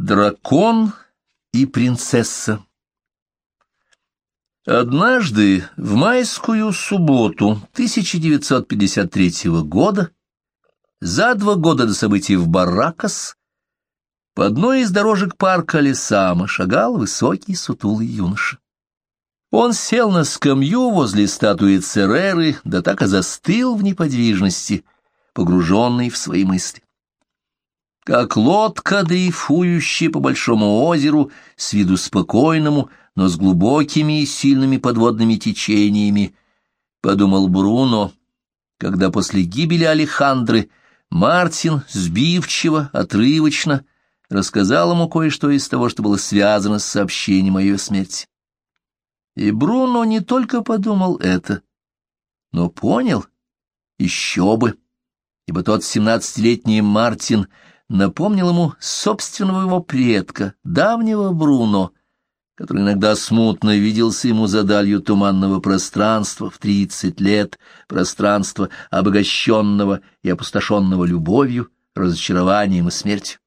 Дракон и принцесса Однажды, в майскую субботу 1953 года, за два года до событий в Баракас, по одной из дорожек парка Лесама шагал высокий сутулый юноша. Он сел на скамью возле статуи Цереры, да так и застыл в неподвижности, погруженный в свои мысли как лодка, дрейфующая по большому озеру, с виду спокойному, но с глубокими и сильными подводными течениями, — подумал Бруно, когда после гибели Алехандры Мартин сбивчиво, отрывочно рассказал ему кое-что из того, что было связано с сообщением о ее смерти. И Бруно не только подумал это, но понял, еще бы, ибо тот семнадцатилетний Мартин — напомнил ему собственного его предка, давнего Бруно, который иногда смутно виделся ему за далью туманного пространства в тридцать лет, пространства, обогащенного и опустошенного любовью, разочарованием и смертью.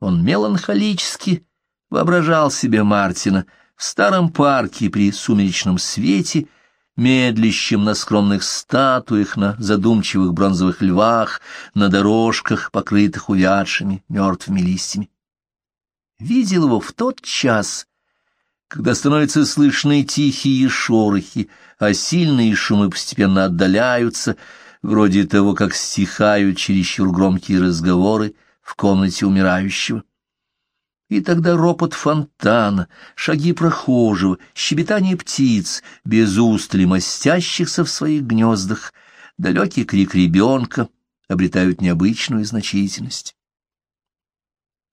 Он меланхолически воображал себе Мартина в старом парке при сумеречном свете — медлящим на скромных статуях, на задумчивых бронзовых львах, на дорожках, покрытых увядшими мертвыми листьями. Видел его в тот час, когда становятся слышны тихие шорохи, а сильные шумы постепенно отдаляются, вроде того, как стихают чересчур громкие разговоры в комнате умирающего. И тогда ропот фонтана, шаги прохожего, щебетание птиц, без устали мостящихся в своих гнездах, далекий крик ребенка обретают необычную значительность.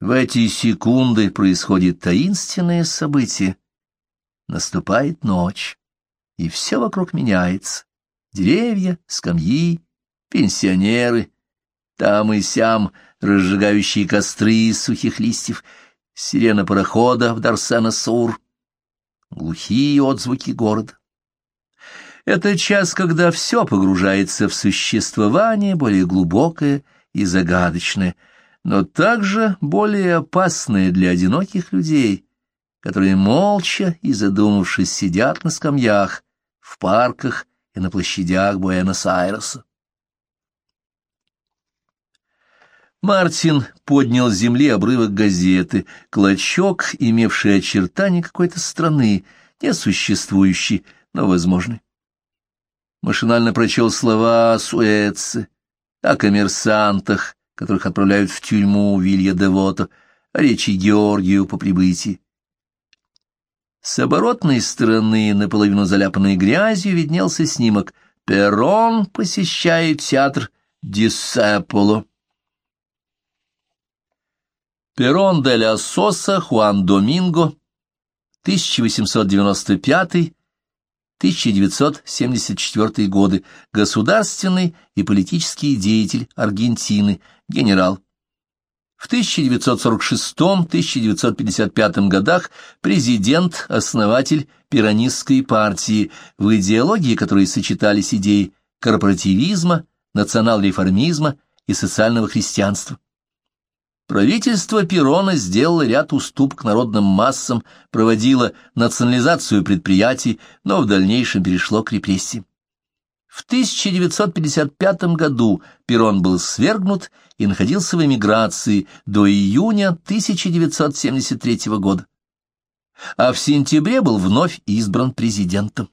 В эти секунды происходит таинственное событие. Наступает ночь, и все вокруг меняется. Деревья, скамьи, пенсионеры, там и сям разжигающие костры из сухих листьев — сирена парохода в Дарсена-Сур, глухие отзвуки города. Это час, когда все погружается в существование более глубокое и загадочное, но также более опасное для одиноких людей, которые молча и задумавшись сидят на скамьях, в парках и на площадях Буэнос-Айреса. Мартин поднял с земли обрывок газеты, клочок, имевший очертания какой-то страны, несуществующей, но возможной. Машинально прочел слова о Суэце, о коммерсантах, которых отправляют в тюрьму Вилья Девото, о речи Георгию по прибытии. С оборотной стороны, наполовину заляпанной грязью, виднелся снимок «Перрон посещает театр Диссеполо». Перон де ля Соса, Хуан Доминго, 1895-1974 годы, государственный и политический деятель Аргентины, генерал. В 1946-1955 годах президент, основатель пиранистской партии, в идеологии которой сочетались идеи корпоративизма, национал-реформизма и социального христианства. Правительство Перона сделало ряд уступок народным массам, проводило национализацию предприятий, но в дальнейшем перешло к репрессиям. В 1955 году Перон был свергнут и находился в эмиграции до июня 1973 года, а в сентябре был вновь избран президентом.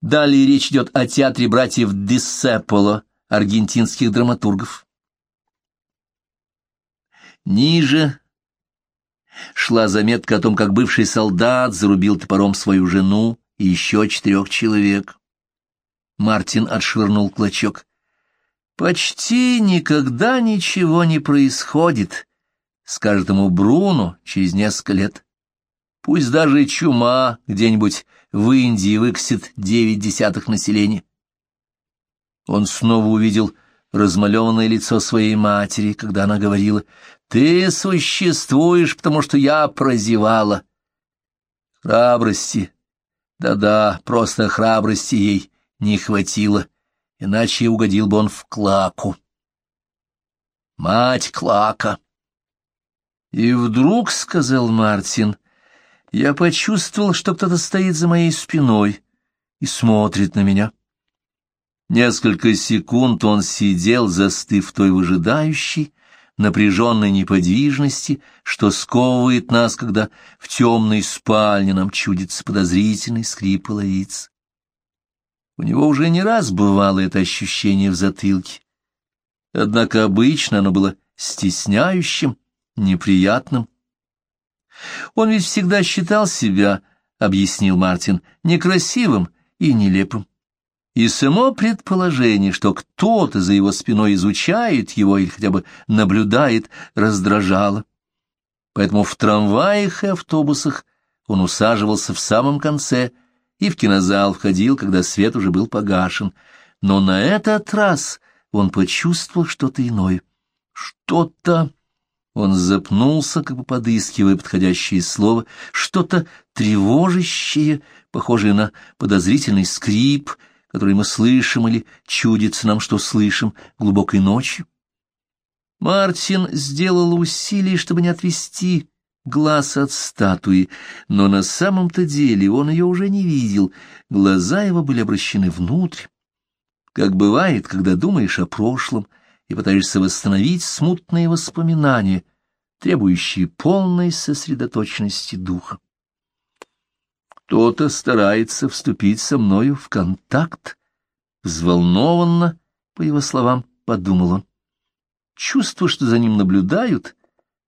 Далее речь идет о театре братьев Диссеполо, аргентинских драматургов. Ниже шла заметка о том, как бывший солдат зарубил топором свою жену и еще четырех человек. Мартин отшвырнул клочок. «Почти никогда ничего не происходит», — скажет ему Бруно через несколько лет. «Пусть даже чума где-нибудь в Индии выкосит девять десятых населения». Он снова увидел размалеванное лицо своей матери, когда она говорила «Ты существуешь, потому что я прозевала». Храбрости, да-да, просто храбрости ей не хватило, иначе угодил бы он в Клаку. Мать Клака. И вдруг, — сказал Мартин, — я почувствовал, что кто-то стоит за моей спиной и смотрит на меня. Несколько секунд он сидел, застыв той выжидающей, напряженной неподвижности, что сковывает нас, когда в темной спальне нам чудится подозрительный скрип половиц. У него уже не раз бывало это ощущение в затылке. Однако обычно оно было стесняющим, неприятным. Он ведь всегда считал себя, — объяснил Мартин, — некрасивым и нелепым. И само предположение, что кто-то за его спиной изучает его или хотя бы наблюдает, раздражало. Поэтому в трамваях и автобусах он усаживался в самом конце и в кинозал входил, когда свет уже был погашен. Но на этот раз он почувствовал что-то иное. Что-то... Он запнулся, как бы подыскивая подходящее слово, что-то тревожащее, похожее на подозрительный скрип — который мы слышим или чудится нам, что слышим глубокой ночью. Мартин сделал усилие, чтобы не отвести глаз от статуи, но на самом-то деле он ее уже не видел, глаза его были обращены внутрь. Как бывает, когда думаешь о прошлом и пытаешься восстановить смутные воспоминания, требующие полной сосредоточенности духа. Кто-то старается вступить со мною в контакт. Взволнованно, по его словам, подумал он. Чувство, что за ним наблюдают,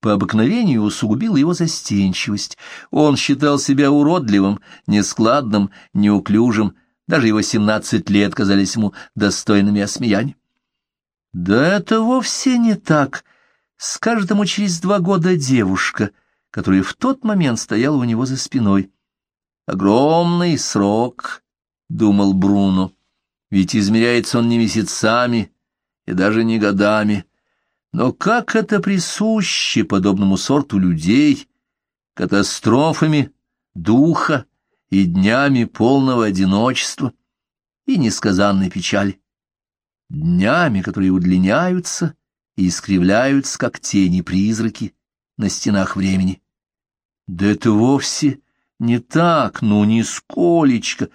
по обыкновению усугубило его застенчивость. Он считал себя уродливым, нескладным, неуклюжим, даже его семнадцать лет казались ему достойными осмеяния. Да это вовсе не так, скажет ему через два года девушка, которая в тот момент стояла у него за спиной. Огромный срок, — думал Бруно, — ведь измеряется он не месяцами и даже не годами. Но как это присуще подобному сорту людей, катастрофами духа и днями полного одиночества и несказанной печали, днями, которые удлиняются и искривляются, как тени-призраки на стенах времени. Да это вовсе не так, ну, нисколечко.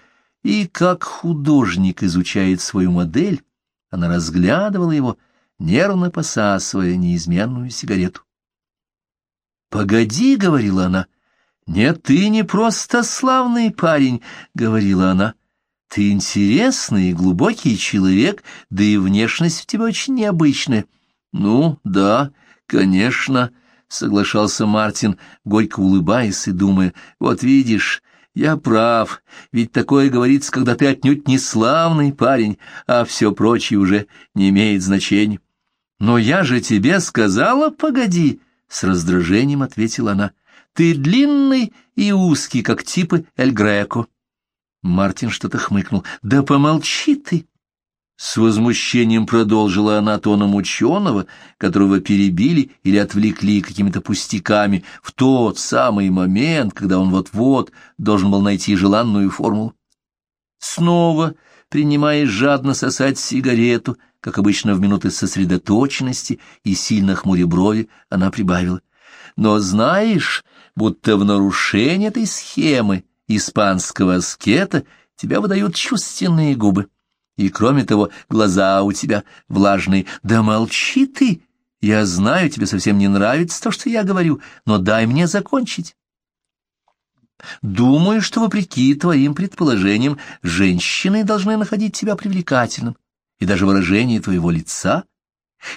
И как художник изучает свою модель, она разглядывала его, нервно посасывая неизменную сигарету. «Погоди», — говорила она, — «нет, ты не просто славный парень», — говорила она, — «ты интересный и глубокий человек, да и внешность в тебе очень необычная». «Ну, да, конечно», — соглашался Мартин, горько улыбаясь и думая, — вот видишь, я прав, ведь такое говорится, когда ты отнюдь не славный парень, а все прочее уже не имеет значения. Но я же тебе сказала, погоди, — с раздражением ответила она, — ты длинный и узкий, как типы Эль Греко. Мартин что-то хмыкнул. «Да помолчи ты!» С возмущением продолжила она тоном ученого, которого перебили или отвлекли какими-то пустяками в тот самый момент, когда он вот-вот должен был найти желанную формулу. Снова, принимая жадно сосать сигарету, как обычно в минуты сосредоточенности и сильно хмуря брови, она прибавила. «Но знаешь, будто в нарушение этой схемы испанского аскета тебя выдают чувственные губы». И, кроме того, глаза у тебя влажные. Да молчи ты! Я знаю, тебе совсем не нравится то, что я говорю, но дай мне закончить. Думаю, что, вопреки твоим предположениям, женщины должны находить тебя привлекательным, и даже выражение твоего лица —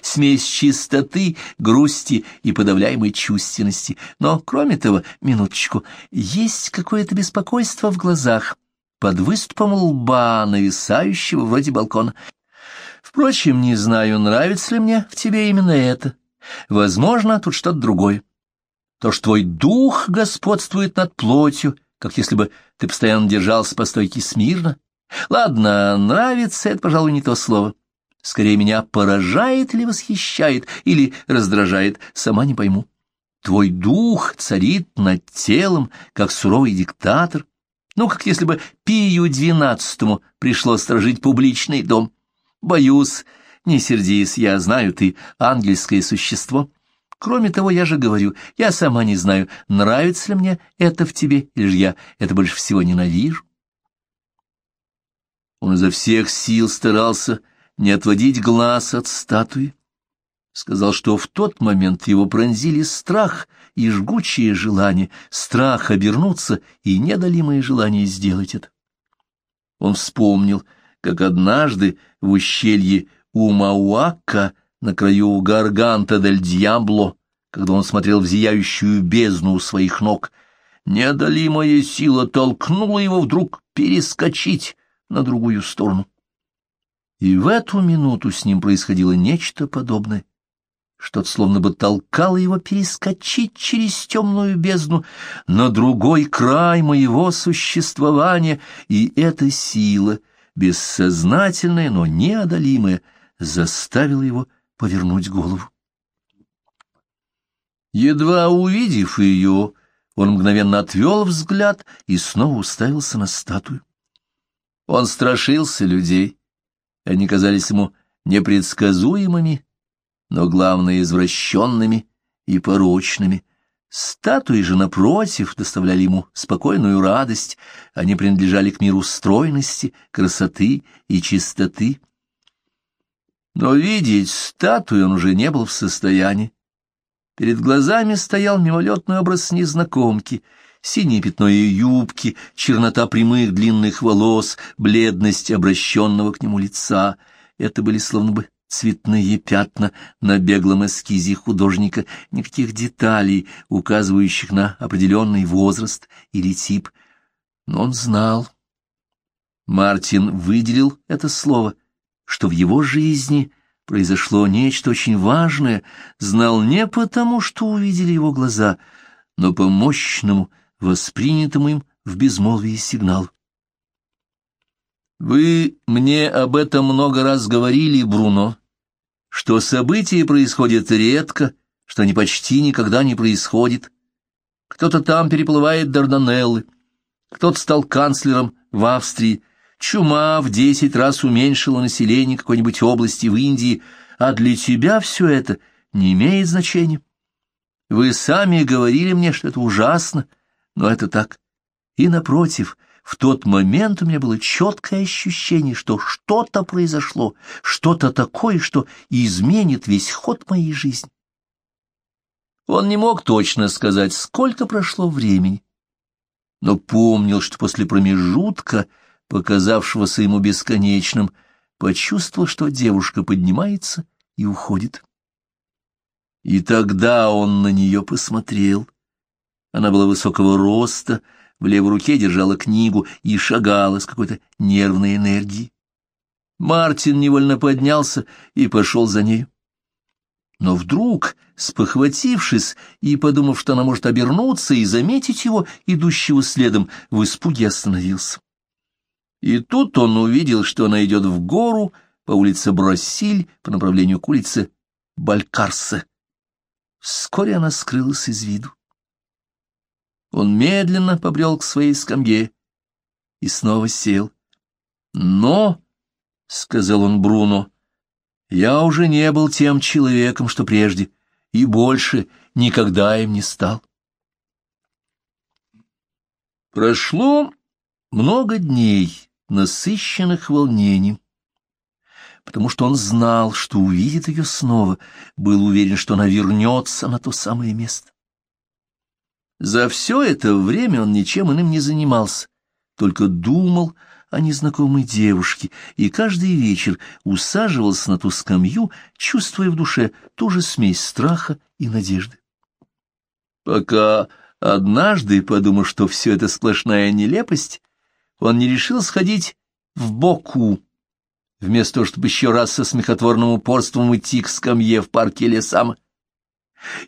смесь чистоты, грусти и подавляемой чувственности. Но, кроме того, минуточку, есть какое-то беспокойство в глазах, под выступом лба, нависающего вроде балкона. Впрочем, не знаю, нравится ли мне в тебе именно это. Возможно, тут что-то другое. То, что твой дух господствует над плотью, как если бы ты постоянно держался по стойке смирно. Ладно, нравится — это, пожалуй, не то слово. Скорее, меня поражает или восхищает, или раздражает, сама не пойму. Твой дух царит над телом, как суровый диктатор, ну, как если бы Пию двенадцатому пришлось сторожить публичный дом. Боюсь, не сердись, я знаю, ты ангельское существо. Кроме того, я же говорю, я сама не знаю, нравится ли мне это в тебе, или же я это больше всего ненавижу. Он изо всех сил старался не отводить глаз от статуи. Сказал, что в тот момент его пронзили страх и жгучее желание, страх обернуться и недолимое желание сделать это. Он вспомнил, как однажды в ущелье Умауака на краю Гарганта дель Дьябло, когда он смотрел в зияющую бездну у своих ног, неодолимая сила толкнула его вдруг перескочить на другую сторону. И в эту минуту с ним происходило нечто подобное. Что-то словно бы толкало его перескочить через темную бездну на другой край моего существования, и эта сила, бессознательная, но неодолимая, заставила его повернуть голову. Едва увидев ее, он мгновенно отвел взгляд и снова уставился на статую. Он страшился людей. Они казались ему непредсказуемыми, но, главное, извращенными и порочными. Статуи же, напротив, доставляли ему спокойную радость, они принадлежали к миру стройности, красоты и чистоты. Но видеть статую он уже не был в состоянии. Перед глазами стоял мимолетный образ незнакомки, синее пятно ее юбки, чернота прямых длинных волос, бледность обращенного к нему лица. Это были словно бы цветные пятна на беглом эскизе художника, никаких деталей, указывающих на определенный возраст или тип. Но он знал. Мартин выделил это слово, что в его жизни произошло нечто очень важное, знал не потому, что увидели его глаза, но по мощному, воспринятому им в безмолвии сигналу. «Вы мне об этом много раз говорили, Бруно», что события происходят редко, что они почти никогда не происходят. Кто-то там переплывает Дарданеллы, кто-то стал канцлером в Австрии, чума в десять раз уменьшила население какой-нибудь области в Индии, а для тебя все это не имеет значения. Вы сами говорили мне, что это ужасно, но это так. И напротив, в тот момент у меня было четкое ощущение, что что-то произошло, что-то такое, что изменит весь ход моей жизни. Он не мог точно сказать, сколько прошло времени, но помнил, что после промежутка, показавшегося ему бесконечным, почувствовал, что девушка поднимается и уходит. И тогда он на нее посмотрел. Она была высокого роста, в левой руке держала книгу и шагала с какой-то нервной энергией. Мартин невольно поднялся и пошел за ней. Но вдруг, спохватившись и подумав, что она может обернуться и заметить его, идущего следом, в испуге остановился. И тут он увидел, что она идет в гору по улице Бросиль по направлению к улице Балькарсе. Вскоре она скрылась из виду. Он медленно побрел к своей скамье и снова сел. «Но», — сказал он Бруно, — «я уже не был тем человеком, что прежде, и больше никогда им не стал». Прошло много дней, насыщенных волнением, потому что он знал, что увидит ее снова, был уверен, что она вернется на то самое место. За все это время он ничем иным не занимался, только думал о незнакомой девушке и каждый вечер усаживался на ту скамью, чувствуя в душе ту же смесь страха и надежды. Пока однажды, подумав, что все это сплошная нелепость, он не решил сходить в Боку, вместо того, чтобы еще раз со смехотворным упорством идти к скамье в парке Лесама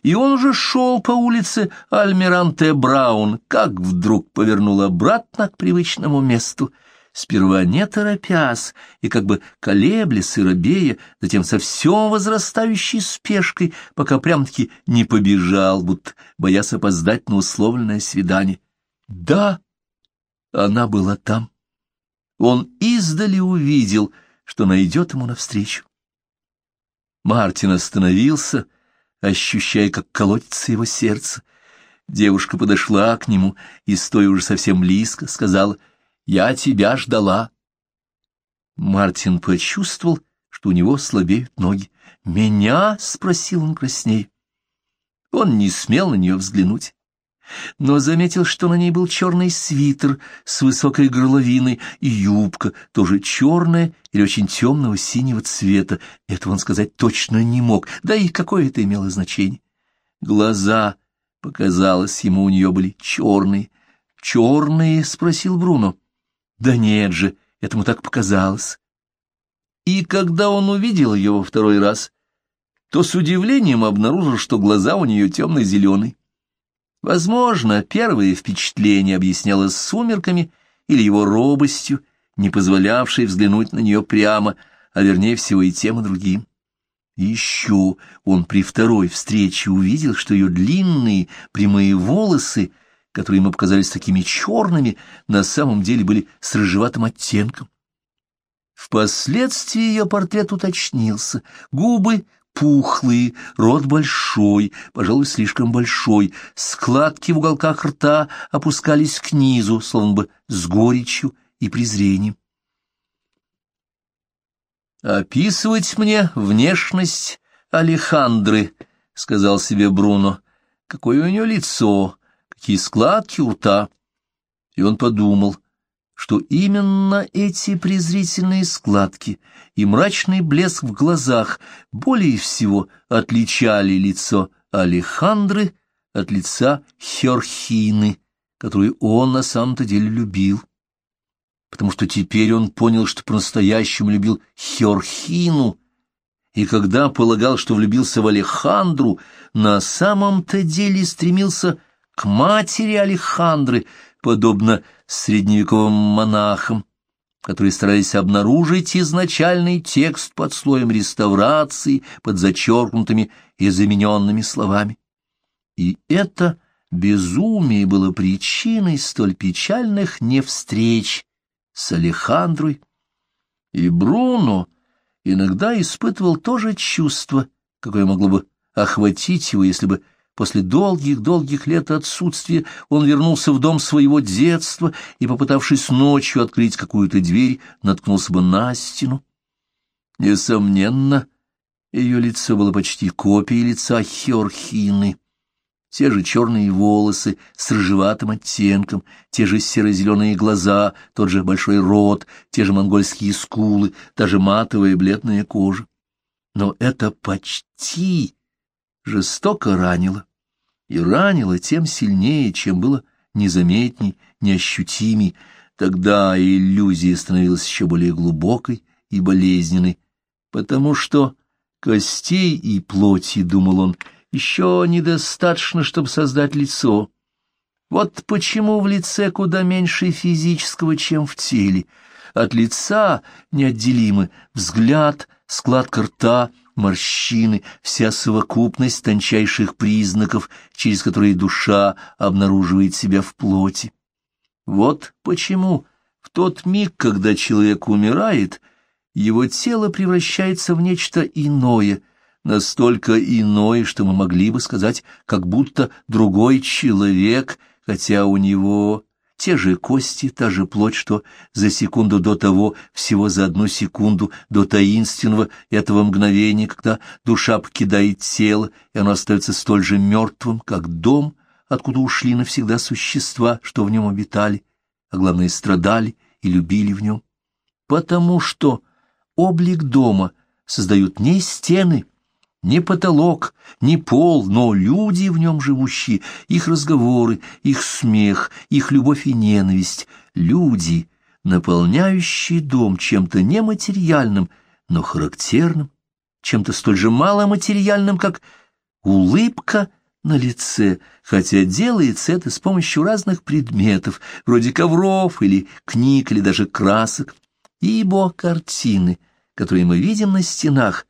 и он уже шел по улице Альмиранте Браун, как вдруг повернул обратно к привычному месту, сперва не торопясь и как бы колеблясь и робея, затем со все возрастающей спешкой, пока прям-таки не побежал, будто боясь опоздать на условленное свидание. Да, она была там. Он издали увидел, что найдет ему навстречу. Мартин остановился, — ощущая, как колотится его сердце. Девушка подошла к нему и, стоя уже совсем близко, сказала, «Я тебя ждала». Мартин почувствовал, что у него слабеют ноги. «Меня?» — спросил он красней. Он не смел на нее взглянуть но заметил, что на ней был черный свитер с высокой горловиной и юбка, тоже черная или очень темного синего цвета. Этого он сказать точно не мог, да и какое это имело значение. Глаза, показалось, ему у нее были черные. «Черные?» — спросил Бруно. «Да нет же, этому так показалось». И когда он увидел ее во второй раз, то с удивлением обнаружил, что глаза у нее темно-зеленые. Возможно, первое впечатление объяснялось сумерками или его робостью, не позволявшей взглянуть на нее прямо, а вернее всего и тем, и другим. еще он при второй встрече увидел, что ее длинные прямые волосы, которые ему показались такими черными, на самом деле были с рыжеватым оттенком. Впоследствии ее портрет уточнился, губы пухлые, рот большой, пожалуй, слишком большой, складки в уголках рта опускались к низу, словно бы с горечью и презрением. «Описывать мне внешность Алехандры», — сказал себе Бруно, — «какое у нее лицо, какие складки у рта». И он подумал — что именно эти презрительные складки и мрачный блеск в глазах более всего отличали лицо Алехандры от лица Херхины, которую он на самом-то деле любил. Потому что теперь он понял, что по-настоящему любил Херхину, и когда полагал, что влюбился в Алехандру, на самом-то деле стремился к матери Алехандры, подобно средневековым монахам, которые старались обнаружить изначальный текст под слоем реставрации, под зачеркнутыми и замененными словами. И это безумие было причиной столь печальных невстреч с Алехандрой. И Бруно иногда испытывал то же чувство, какое могло бы охватить его, если бы После долгих-долгих лет отсутствия он вернулся в дом своего детства и, попытавшись ночью открыть какую-то дверь, наткнулся бы на стену. Несомненно, ее лицо было почти копией лица Херхины. Те же черные волосы с рыжеватым оттенком, те же серо-зеленые глаза, тот же большой рот, те же монгольские скулы, та же матовая бледная кожа. Но это почти жестоко ранило. И ранило тем сильнее, чем было незаметней, неощутимей. Тогда иллюзия становилась еще более глубокой и болезненной, потому что костей и плоти, думал он, еще недостаточно, чтобы создать лицо. Вот почему в лице куда меньше физического, чем в теле. От лица неотделимы взгляд, складка рта — морщины, вся совокупность тончайших признаков, через которые душа обнаруживает себя в плоти. Вот почему в тот миг, когда человек умирает, его тело превращается в нечто иное, настолько иное, что мы могли бы сказать, как будто другой человек, хотя у него те же кости, та же плоть, что за секунду до того, всего за одну секунду до таинственного этого мгновения, когда душа покидает тело, и оно остается столь же мертвым, как дом, откуда ушли навсегда существа, что в нем обитали, а главное, страдали и любили в нем. Потому что облик дома создают не стены, не потолок, не пол, но люди в нем живущие, их разговоры, их смех, их любовь и ненависть, люди, наполняющие дом чем-то нематериальным, но характерным, чем-то столь же маломатериальным, как улыбка на лице, хотя делается это с помощью разных предметов, вроде ковров или книг или даже красок, ибо картины, которые мы видим на стенах,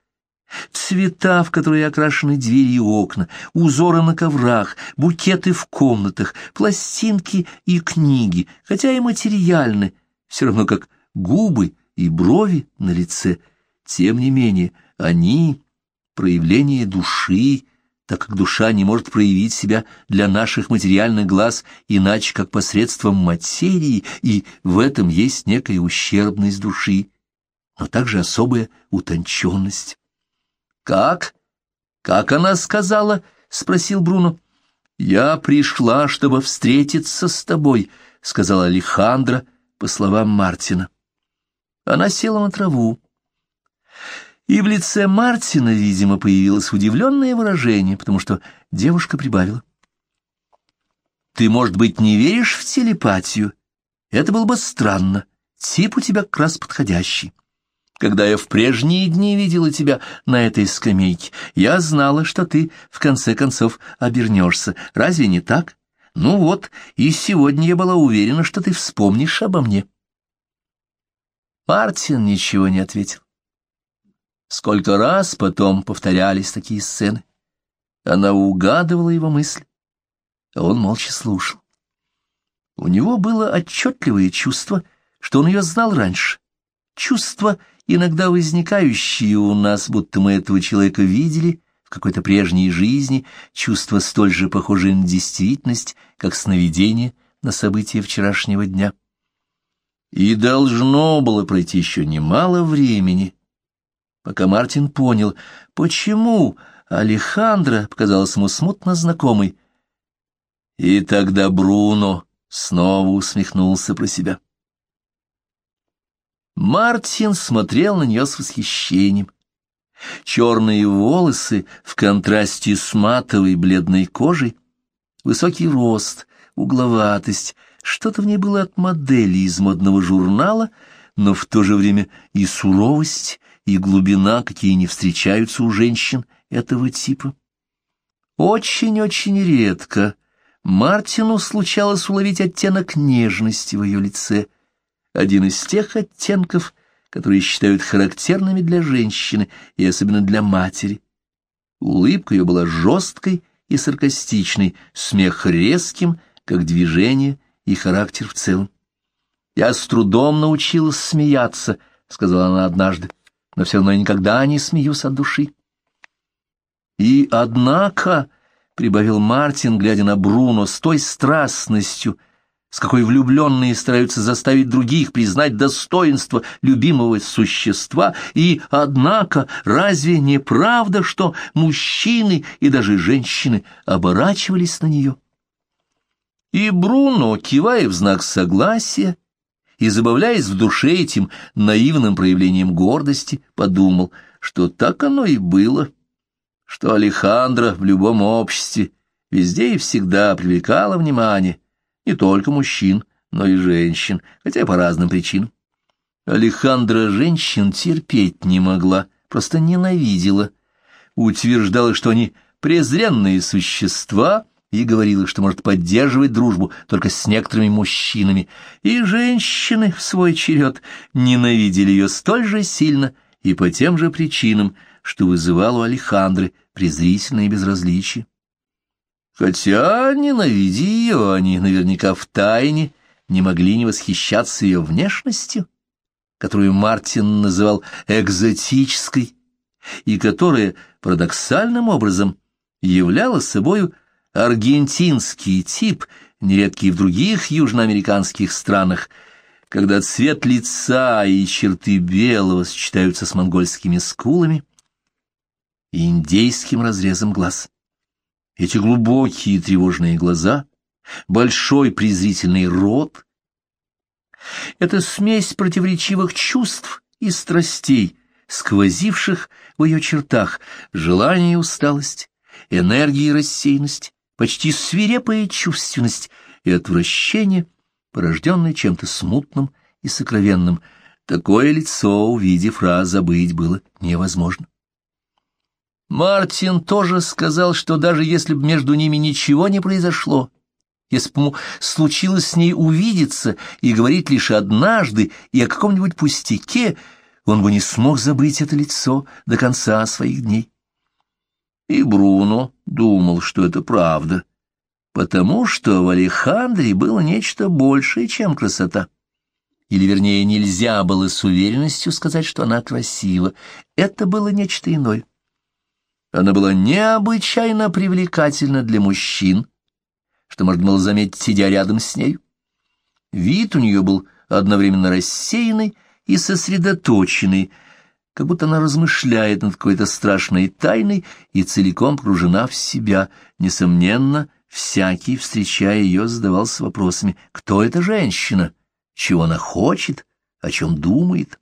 Цвета, в которые окрашены двери и окна, узоры на коврах, букеты в комнатах, пластинки и книги, хотя и материальны, все равно как губы и брови на лице. Тем не менее, они — проявление души, так как душа не может проявить себя для наших материальных глаз иначе, как посредством материи, и в этом есть некая ущербность души, но также особая утонченность. «Как? Как она сказала?» — спросил Бруно. «Я пришла, чтобы встретиться с тобой», — сказала Алехандра, по словам Мартина. Она села на траву. И в лице Мартина, видимо, появилось удивленное выражение, потому что девушка прибавила. «Ты, может быть, не веришь в телепатию? Это было бы странно. Тип у тебя как раз подходящий. Когда я в прежние дни видела тебя на этой скамейке, я знала, что ты, в конце концов, обернешься. Разве не так? Ну вот, и сегодня я была уверена, что ты вспомнишь обо мне». Мартин ничего не ответил. Сколько раз потом повторялись такие сцены. Она угадывала его мысли, а он молча слушал. У него было отчетливое чувство, что он ее знал раньше. Чувство, иногда возникающее у нас, будто мы этого человека видели в какой-то прежней жизни, чувство столь же похожее на действительность, как сновидение на события вчерашнего дня. И должно было пройти еще немало времени, пока Мартин понял, почему Алехандро показалась ему смутно знакомой. И тогда Бруно снова усмехнулся про себя. Мартин смотрел на нее с восхищением. Черные волосы в контрасте с матовой бледной кожей, высокий рост, угловатость, что-то в ней было от модели из модного журнала, но в то же время и суровость, и глубина, какие не встречаются у женщин этого типа. Очень-очень редко Мартину случалось уловить оттенок нежности в ее лице, один из тех оттенков, которые считают характерными для женщины и особенно для матери. Улыбка ее была жесткой и саркастичной, смех резким, как движение и характер в целом. «Я с трудом научилась смеяться», — сказала она однажды но все равно я никогда не смеюсь от души. И однако, — прибавил Мартин, глядя на Бруно с той страстностью, с какой влюбленные стараются заставить других признать достоинство любимого существа, и, однако, разве не правда, что мужчины и даже женщины оборачивались на нее? И Бруно, кивая в знак согласия, и, забавляясь в душе этим наивным проявлением гордости, подумал, что так оно и было, что Алехандро в любом обществе везде и всегда привлекала внимание не только мужчин, но и женщин, хотя по разным причинам. Алехандра женщин терпеть не могла, просто ненавидела, утверждала, что они презренные существа — и говорила, что может поддерживать дружбу только с некоторыми мужчинами, и женщины в свой черед ненавидели ее столь же сильно и по тем же причинам, что вызывало у Алехандры презрительное безразличие. Хотя, ненавидя ее, они наверняка в тайне не могли не восхищаться ее внешностью, которую Мартин называл экзотической, и которая парадоксальным образом являла собою аргентинский тип, нередкий в других южноамериканских странах, когда цвет лица и черты белого сочетаются с монгольскими скулами и индейским разрезом глаз. Эти глубокие тревожные глаза, большой презрительный рот — это смесь противоречивых чувств и страстей, сквозивших в ее чертах желание и усталость, энергия и рассеянность, почти свирепая чувственность и отвращение, порожденное чем-то смутным и сокровенным. Такое лицо, увидев раз, забыть было невозможно. Мартин тоже сказал, что даже если бы между ними ничего не произошло, если бы ему случилось с ней увидеться и говорить лишь однажды и о каком-нибудь пустяке, он бы не смог забыть это лицо до конца своих дней. И Бруно думал, что это правда, потому что в Алехандре было нечто большее, чем красота. Или, вернее, нельзя было с уверенностью сказать, что она красива. Это было нечто иное. Она была необычайно привлекательна для мужчин, что можно было заметить, сидя рядом с ней. Вид у нее был одновременно рассеянный и сосредоточенный, как будто она размышляет над какой-то страшной тайной и целиком погружена в себя. Несомненно, всякий, встречая ее, задавался вопросами, кто эта женщина, чего она хочет, о чем думает.